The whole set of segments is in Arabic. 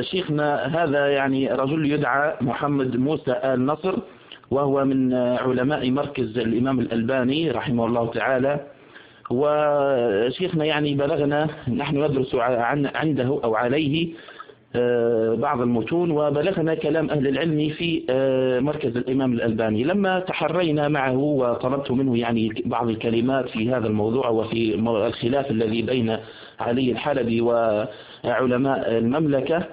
شيخنا هذا يعني رجل يدعى محمد موسى آل نصر وهو من علماء مركز الإمام الألباني رحمه الله تعالى. وشيخنا يعني بلغنا نحن ندرس عنده أو عليه آه، بعض المتون وبلغنا كلام أهل العلم في آه، مركز الإمام الألباني. لما تحرينا معه وطلبت منه يعني بعض الكلمات في هذا الموضوع وفي الخلاف الذي بين علي الحلبي وعلماء المملكة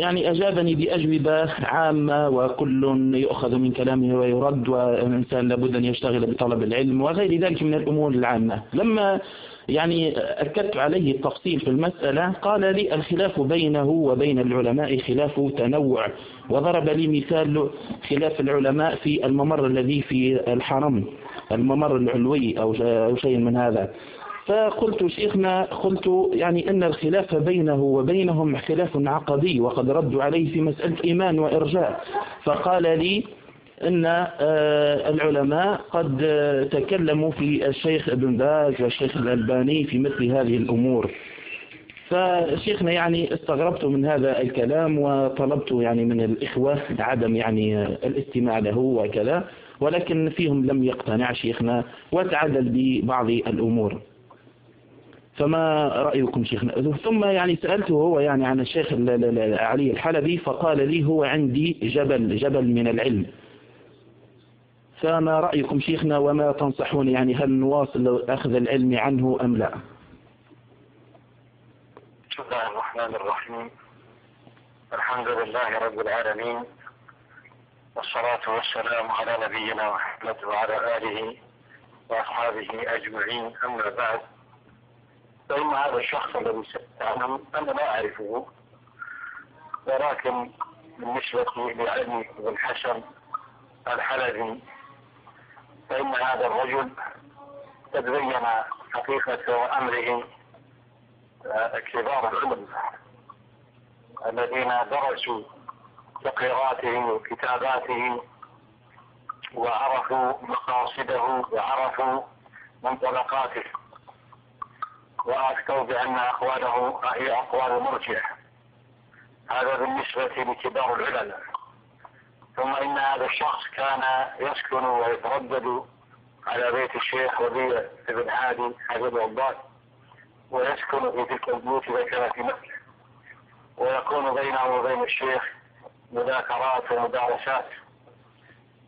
يعني أجابني بأجوبة عامة وكل يؤخذ من كلامه ويرد والإنسان لابد أن يشتغل بطلب العلم وغير ذلك من الأمور العامة. لما يعني أكدت عليه التفصيل في المسألة قال لي الخلاف بينه وبين العلماء خلاف تنوع. وضرب لي مثال خلاف العلماء في الممر الذي في الحرم الممر العلوي أو شيء من هذا. فقلت شيخنا قلت يعني أن الخلاف بينه وبينهم خلاف عقدي وقد ردوا عليه في مسألة إيمان وإرجاء. فقال لي أن آه، العلماء قد تكلموا في الشيخ ابن باز والشيخ الألباني في مثل هذه الأمور. فشيخنا يعني استغربت من هذا الكلام وطلبت يعني من الإخوة عدم يعني الاستماع له وكذا ولكن فيهم لم يقتنع شيخنا وتعدل ببعض الأمور. فما رأيكم شيخنا؟ ثم يعني سألته هو يعني عن الشيخ علي الحلبي فقال لي هو عندي جبل جبل من العلم. فما رأيكم شيخنا وما تنصحون يعني هل نواصل أخذ العلم عنه أم لا؟ بسم الله الرحمن الرحيم. الحمد لله رب العالمين والصلاة والسلام على نبينا محمد وعلى آله وأصحابه أجمعين. أما بعد فإن هذا الشخص الذي سأعلم أنا لا أعرفه ولكن بالنسبة لعلمي بن حسن الحلبي فإن هذا الرجل قد بين حقيقة أمره آه، كبار العلم الذين درسوا تقريراته وكتاباته وعرفوا مقاصده وعرفوا منطلقاته. وأفتوا بأن أقواله هي أقوال مرجع. هذا بالنسبة لكبار العلماء. ثم إن هذا الشخص كان يسكن ويتردد على بيت الشيخ ربيع بن هادي حفظه الله ويسكن في تلك البيوت كان في مكة. ويكون بينه وبين الشيخ مذاكرات ومدارسات.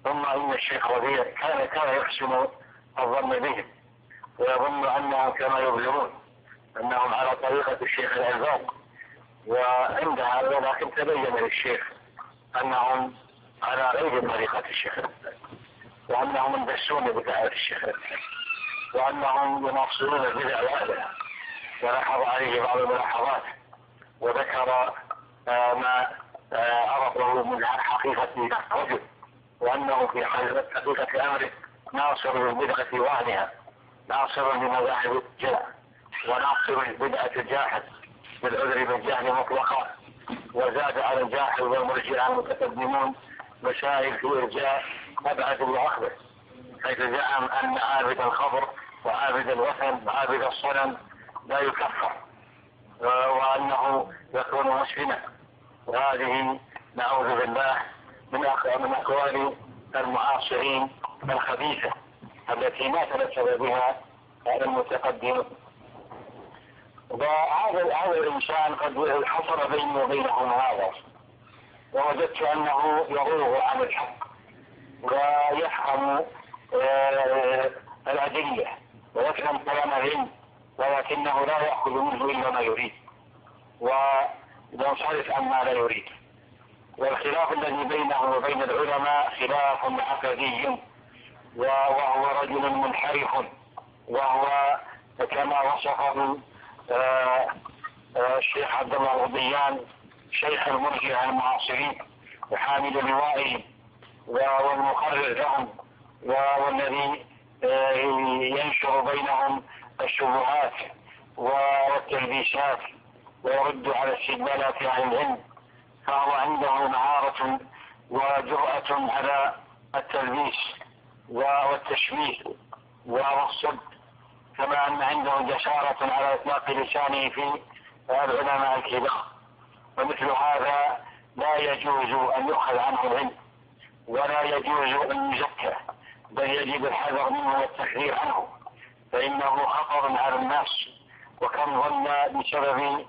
ثم إن الشيخ ربيع كان كان يحسن الظن بهم ويظن أنهم كما يظلمون. أنهم على طريقة الشيخ العزام وعند هذا لكن تبين للشيخ أنهم على غير طريقة الشيخ. وأنهم اندسون بدعوة الشيخ. وأنهم يناصرون البدع وأهلها ولاحظ عليه بعض الملاحظات. وذكر آه، ما آه، عرفه من حقيقة الرجل. وأنه في حقيقة أمره ناصر للبدعة وأهلها ناصر لمذاهب الجهل. وناصر البدعة الجاحد بالعذر بالجهل مطلقا وزاد على الجاحد والمرجع المتقدمون مسائل في إرجاء أبعد وأخبر حيث زعم أن عابد الخبر وعابد الوثن وعابد الصنم لا يكفر وأنه يكون مسلما. وهذه نعوذ بالله من من أقوال المعاصرين الخبيثة التي ما تنسب بها المتقدم وهذا هذا الإنسان قد حصل بيني وبينهم هذا. ووجدت أنه يروغ عن الحق ويفهم آه، الأدلة ويفهم كلام العلم ولكنه لا يأخذ منه إلا ما يريد. وينصرف عما لا يريد. والخلاف الذي بينه وبين العلماء خلاف عقدي وهو رجل منحرف وهو كما وصفه آه، آه، الشيخ عبد الله الرضيان شيخ المرجع المعاصرين وحامل لوائهم والمقرر لهم والذي آه، ينشر بينهم الشبهات والتلبيسات ويرد على استدلالات أهل العلم. فهو عنده مهارة وجرأة على التلبيس والتشبيه والصد كما أن عنده جسارة على إطلاق لسانه في العلماء الكبار. ومثل هذا لا يجوز أن يؤخذ عنه العلم ولا يجوز أن يزكى بل يجب الحذر منه والتحذير عنه. فإنه خطر على الناس وكم ظن بسبب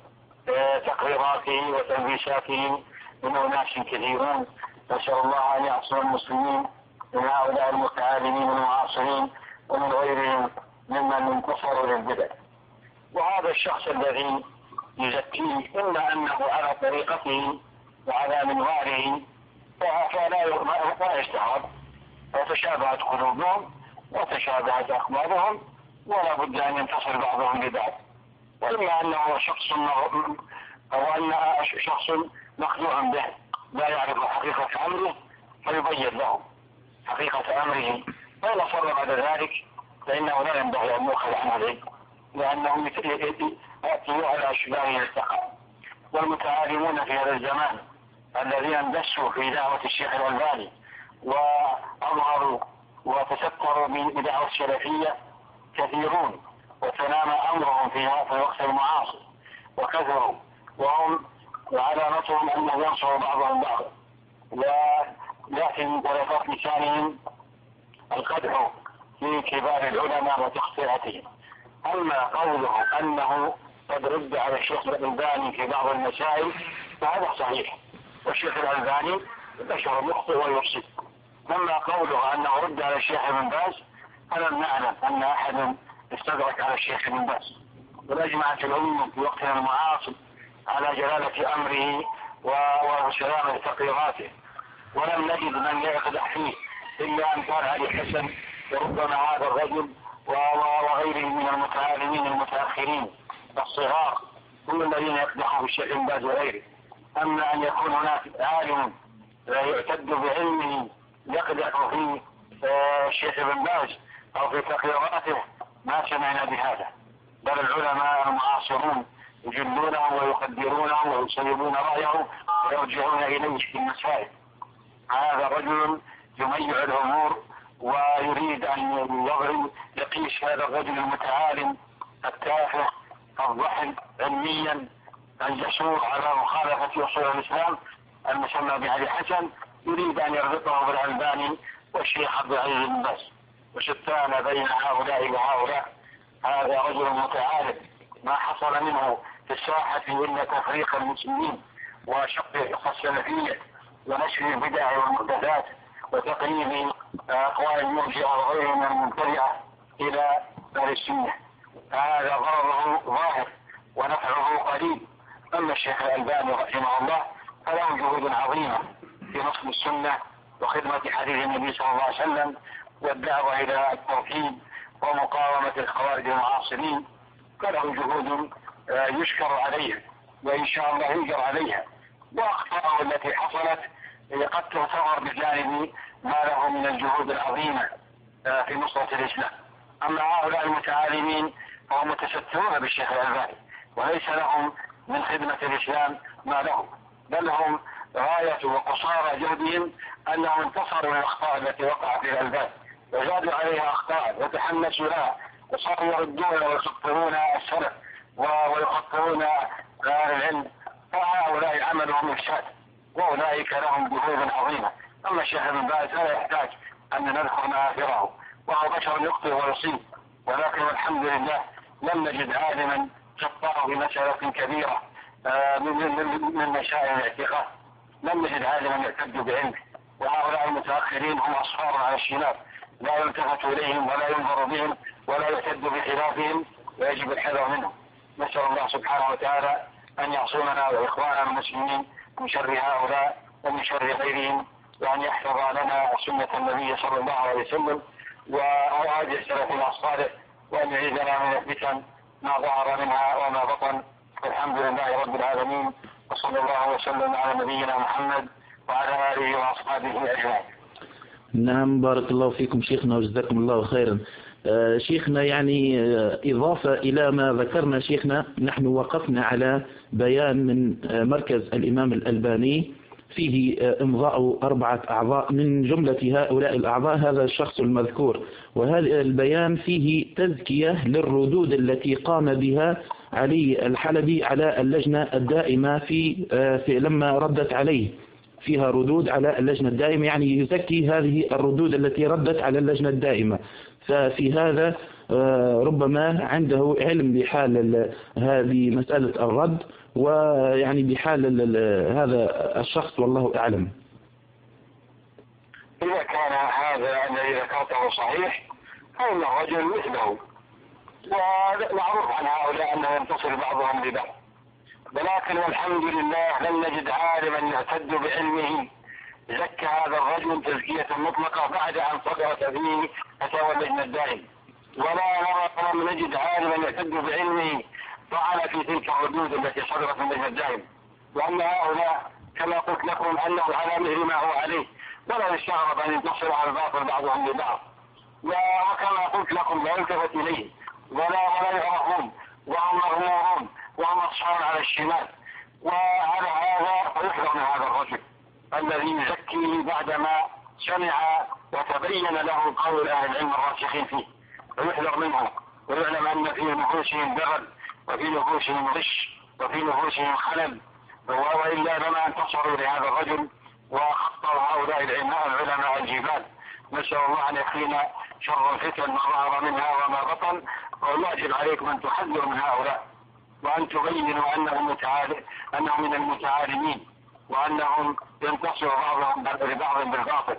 آه، تقريراته وتلبيساته من أناس كثيرون. نسأل الله أن يعصم المسلمين من هؤلاء المتعالمين المعاصرين ومن غيرهم. ممن انتصروا للبدع وهذا الشخص الذي يزكيه إما أنه على طريقته وعلى منواله فلا لا يستغرب وتشابهت قلوبهم وتشابهت أقوالهم ولا بد أن ينتصر بعضهم لبعض. وإما أنه شخص أو أن شخص مخدوع به لا يعرف حقيقة أمره فيبين له حقيقة أمره. فإن صر بعد ذلك؟ فإنه لا ينبغي أن يؤخذ عنه العلم لأنه يأتي على أشباه التقى والمتعالمون في هذا الزمان الذين اندسوا في دعوة الشيخ الألباني وأظهروا وتستروا بدعوة السلفية كثيرون وتنام أمرهم في الوقت المعاصر وكثروا وهم وعلامتهم أنه ينصر بعضهم بعضا. ويأتي من طرفات لسانهم القدح في كبار العلماء وتخطئتهم أما قوله أنه قد رد على الشيخ الألباني في بعض المسائل فهذا صحيح. والشيخ الألباني بشر مخطئ ويفسد أما قوله أنه رد على الشيخ ابن باز فلم نعلم أن أحد استدرك على الشيخ ابن باز. والأجمعت الأمة في وقتنا المعاصر على جلالة أمره وسلامة تقريراته. ولم نجد من يقدح فيه إلا أن كان علي حسن وربما هذا الرجل وغيره من المتعالمين المتأخرين الصغار هم الذين يقدحوا في الشيخ بن باز وغيره أما أن يكون هناك عالم يعتد بعلمه يقدح في آه، الشيخ ابن باز أو في تقريراته ما سمعنا بهذا. بل العلماء المعاصرون يجلونه ويقدرونه ويصيبون رأيه ويرجعون إليه في المسائل. هذا رجل يميع الأمور ويريد أن يضرب يقيس هذا الرجل المتعالم التافه الضحل علميا الجسور على مخالفة أصول الإسلام المسمى بعلي حسن يريد أن يربطه بالألباني والشيخ عبد العزيز بن باز. وشتان بين هؤلاء وهؤلاء. هذا رجل متعالم. ما حصل منه في الساحة إلا تفريق المسلمين وشق السلفية ونشر البدع والمحدثات وتقريب أقوال المرجئة وغيرهم من المبتدعة إلى أهل السنة. هذا ضرره ظاهر ونفعه قليل أما الشيخ الألباني رحمه الله فله جهود عظيمة في نصب السنة وخدمة حديث النبي صلى الله عليه وسلم والدعوة إلى التوحيد ومقاومة الخوارج المعاصرين. فله جهود آه، يشكر عليها وإن شاء الله يجر عليها. وأخطاءه التي حصلت قد تعتبر بجانب ما له من الجهود العظيمة آه، في نصرة الإسلام. أما هؤلاء المتعالمين فهم متسترون بالشيخ الألباني وليس لهم من خدمة الإسلام ما لهم بل هم غاية وقصارى جهدهم أنهم انتصروا للأخطاء التي وقعت في الألبان وزادوا عليها أخطاء وتحمسوا لها وصاروا يردون ويخطرون السلف ويخطرون أهل العلم. فهؤلاء عملهم إفساد. وأولئك لهم جهود عظيمة. أما الشيخ ابن باز لا يحتاج أن نذكر مآثره وهو بشر يخطئ ويصيب. ولكن والحمد لله لم نجد عالما جبار بمسألة كبيرة آه، من من مشاعر الاعتقاد. لم نجد عالما يعتد بعلمه. وهؤلاء المتأخرين هم أصحاب على الشناب لا يلتفت إليهم ولا ينظر بهم ولا يعتد بخلافهم ويجب الحذر منهم. نسأل الله سبحانه وتعالى أن يعصمنا وإخواننا المسلمين من شر هؤلاء ومن شر غيرهم وأن يحفظ لنا سنة النبي صلى الله عليه وسلم وأوعاد سلفنا الصالح وأن يعيذنا من الفتن ما ظهر منها وما بطن. الحمد لله رب العالمين وصلى الله وسلم على نبينا محمد وعلى آله وأصحابه أجمعين. نعم بارك الله فيكم شيخنا وجزاكم الله خيرا. شيخنا يعني آه، إضافة إلى ما ذكرنا شيخنا نحن وقفنا على بيان من آه، مركز الإمام الألباني فيه إمضاء أربعة أعضاء من جملة هؤلاء الأعضاء هذا الشخص المذكور. وهذا البيان فيه تزكية للردود التي قام بها علي الحلبي على اللجنة الدائمة في, في لما ردت عليه. فيها ردود على اللجنة الدائمة يعني يزكي هذه الردود التي ردت على اللجنة الدائمة. ففي هذا آه، ربما عنده علم بحال هذه مسألة الرد ويعني بحال هذا الشخص والله أعلم. إذا كان هذا الذي ذكرته صحيح فإن الرجل مثله. ومعروف عن هؤلاء أنه ينتصر بعضهم ببعض. ولكن والحمد لله لم نجد عالما يعتد بعلمه. زكى هذا الرجل تزكية مطلقة بعد أن صدرت فيه فتاوى اللجنة الدائم ولا نرى لم نجد عالما يعتد بعلمه فعل في تلك الردود التي صدرت من اللجنة الدائم وأن هؤلاء كما قلت لكم أنه على مثل ما هو عليه. ولا يستغرب أن ينتصر على الباطل بعضهم لبعض. وكما قلت لكم لا يلتفت إليه. ولا ولا يعرفون وهم مغمورون. وهم أصحاب على الشمال. وعلى هذا فيحذر من هذا الرجل الذي يزكيه بعدما سمع وتبين له قول أهل العلم الراسخين فيه. ويحذر منه ويعلم أن في نفوسهم بغل وفي نفوسهم غش وفي نفوسهم خلل. وإلا لما انتصروا لهذا الرجل وخطوا هؤلاء العلماء الجبال. نسأل الله أن يكفينا شر الفتن ما ظهر منها وما بطن ويجب عليكم أن تحذروا من هؤلاء. وأن تبينوا أنهم متعال أنهم من المتعالمين. وأنهم ينتصر بعضهم لبعض بالباطل.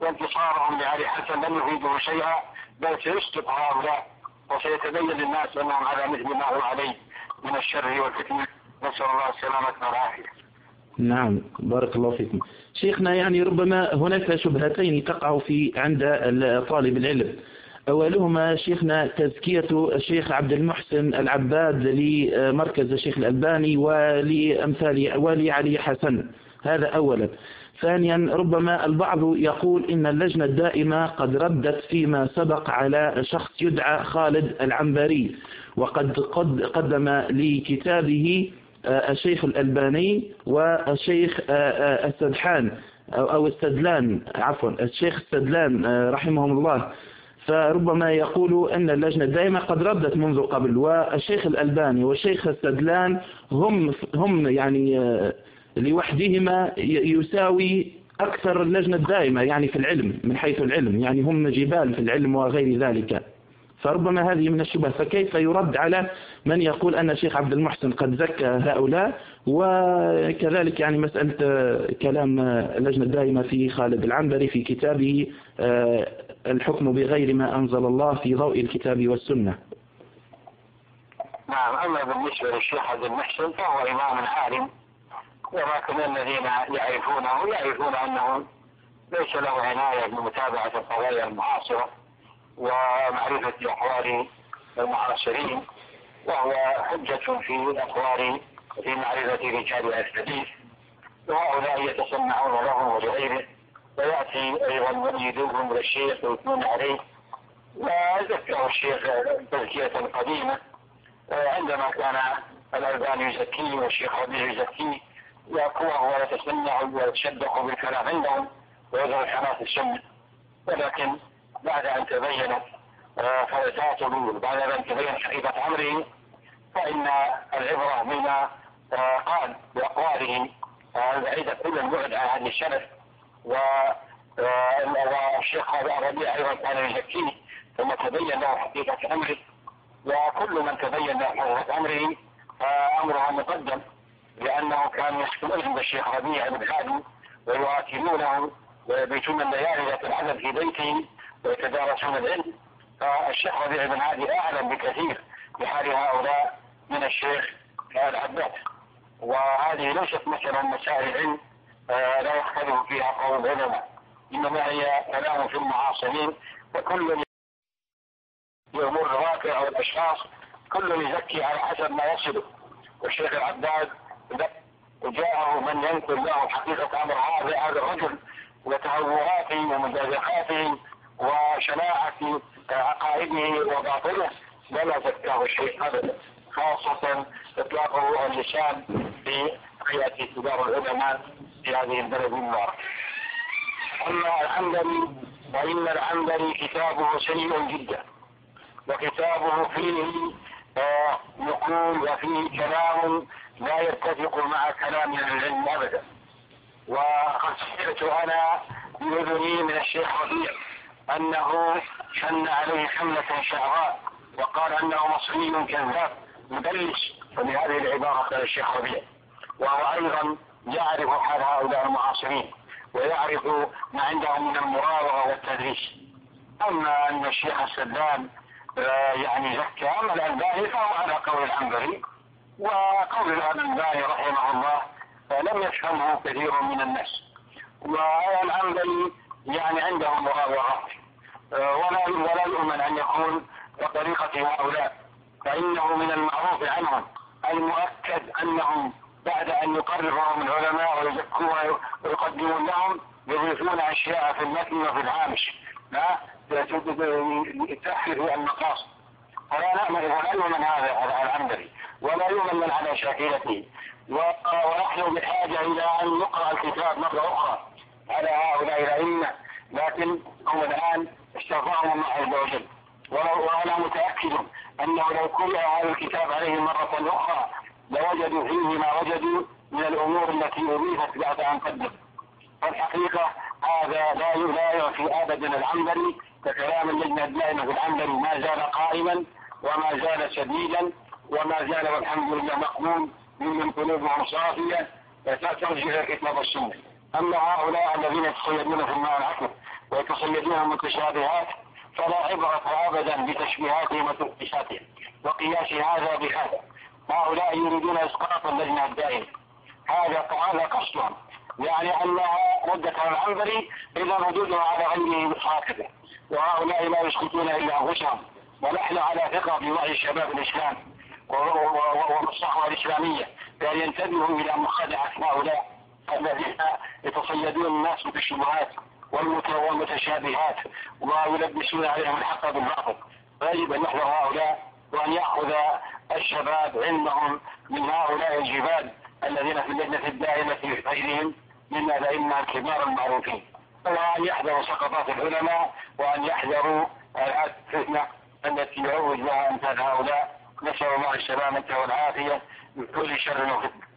وانتصارهم لعلي حسن لم يفيده شيئا بل سيسقط هؤلاء وسيتبين للناس أنهم على مثل ما هو عليه من الشر والفتنة نسأل الله السلامة والعافية. نعم بارك الله فيكم. شيخنا يعني ربما هناك شبهتين تقع في عند طالب العلم. أولهما شيخنا تزكية الشيخ عبد المحسن العباد لمركز الشيخ الألباني ولأمثال ولي علي حسن. هذا أولا. ثانيا ربما البعض يقول إن اللجنة الدائمة قد ردت فيما سبق على شخص يدعى خالد العنبري وقد قد قدم لكتابه آه، الشيخ الألباني والشيخ آه، آه، السدحان أو السدلان عفوا الشيخ السدلان رحمهم الله. فربما يقول أن اللجنة الدائمة قد ردت منذ قبل والشيخ الألباني والشيخ السدلان هم هم يعني لوحدهما يساوي أكثر اللجنة الدائمة يعني في العلم من حيث العلم يعني هم جبال في العلم وغير ذلك. فربما هذه من الشبه فكيف يرد على من يقول أن الشيخ عبد المحسن قد زكى هؤلاء؟ وكذلك يعني مسألة كلام اللجنة الدائمة في خالد العنبري في كتابه آه، الحكم بغير ما أنزل الله في ضوء الكتاب والسنة. نعم أما بالنسبة للشيخ عبد المحسن فهو إمام عالم ولكن الذين يعرفونه يعرفون أنه ليس له عناية بمتابعة القضايا المعاصرة ومعرفة أحوال المعاصرين وهو حجة في الأقوال في معرفة رجال الحديث وهؤلاء يتصنعون له ولغيره ويأتي أيضا يدوهم للشيخ ويثنون عليه. وذكر الشيخ تزكية قديمة. عندما كان الألباني يزكيه والشيخ ربيع يزكيه يأكوه ويتصنع ويتشدق بالكلام عندهم ويظهر حماس السنة. ولكن بعد أن تبينت فلتاته بعد أن تبين حقيقة أمره فإن العبرة بما قال بأقواله البعيدة كل البعد عن هذه الشرف والشيخ هذا الربيع أيضا كان يزكيه ثم تبين له حقيقة أمره وكل من تبين له حقيقة أمره فأمره مقدم لأنه كان عند الشيخ ربيع بن هادي ويؤكلونه ويبيتون الليالي ذات العدد في بيته ويتدارسون العلم. فالشيخ ربيع بن هادي أعلم بكثير بحال هؤلاء من الشيخ العباس وهذه ليست مثلا مسائل العلم آه، لا يختلف فيها قول العلماء. إنما هي كلام في المعاصرين وكل يأمر الواقع أو الأشخاص كل يزكي على حسب ما يصله والشيخ العباد وجاءه من ينقل له حقيقة أمر هذا هذا الرجل وتهوراته ومزاجقاته وشناعة عقائده وباطله ولا زكاه شيء أبدا خاصة إطلاقه اللسان في حياة كبار العلماء. في هذه البلد المباركة أما العنبري فإن العنبري كتابه سيء جدا. وكتابه فيه آه، نقول وفيه كلام لا يتفق مع كلام العلم أبدا. وقد سمعت أنا بأذني من الشيخ ربيع أنه شن عليه حملة شعراء وقال أنه مصري كذاب مدلس فبهذه العبارة قال الشيخ ربيع. وهو أيضا يعرف حال هؤلاء المعاصرين ويعرف ما عندهم من المراوغة والتدريس. أما أن الشيخ السدان آه، يعني زكى أما الألباني فهو على قول العنبري وقول الألباني رحمه الله لم يفهمه كثير من الناس. والعنبري يعني عنده مراوغات آه، ولا ولا يؤمن أن يكون بطريقة هؤلاء فإنه من المعروف عنهم المؤكد أنهم بعد أن يقررهم العلماء ويزكوها ويقدمون لهم يضيفون أشياء في المتن وفي الهامش. لا تحفظ المقاصد فلا نأمل ولا يؤمن هذا العنبري ولا يؤمن على شاكلته. ونحن بحاجة إلى أن نقرأ الكتاب مرة أخرى على هؤلاء الأئمة. لكن هم الآن استغفرهم الله عز وجل. وأنا متأكد أنه لو قرأ هذا الكتاب عليه مرة أخرى لوجدوا فيه ما وجدوا من الأمور التي أضيفت بعد أن قدم والحقيقة هذا لا لا يعفي أبدا العنبري ككلام اللجنة الدائمة في العنبري ما زال قائما وما زال سديدا وما زال والحمد لله مقبول من قلوبهم صافية. ترجع إلى الكتاب والسنة. أما هؤلاء الذين يتصيدون في الماء العكر ويتصيدون المتشابهات فلا عبرة أبدا بتشبيهاتهم وتقيساتهم وقياس هذا بهذا. هؤلاء يريدون إسقاط اللجنة الدائمة. هذا هذا قصدهم يعني أنها ردة العنبري إذا ردودها على غيره حافظة وهؤلاء لا يسقطون إلا أنفسهم. ونحن على ثقة بوعي الشباب الإسلام والصحوة الإسلامية بأن ينتبهوا إلى مخادعة هؤلاء الذين يتصيدون الناس بالشبهات والمتشابهات ويلبسون عليهم الحق بالباطل. فيجب أن نحذر هؤلاء وأن يأخذ الشباب علمهم من هؤلاء الجبال الذين في اللجنة الدائمة في غيرهم من الأئمة الكبار المعروفين وأن يحذروا سقطات العلماء وأن يحذروا الفتنة التي يعوج لها أمثال هؤلاء. نسأل الله السلامة والعافية من كل شر وفتنة.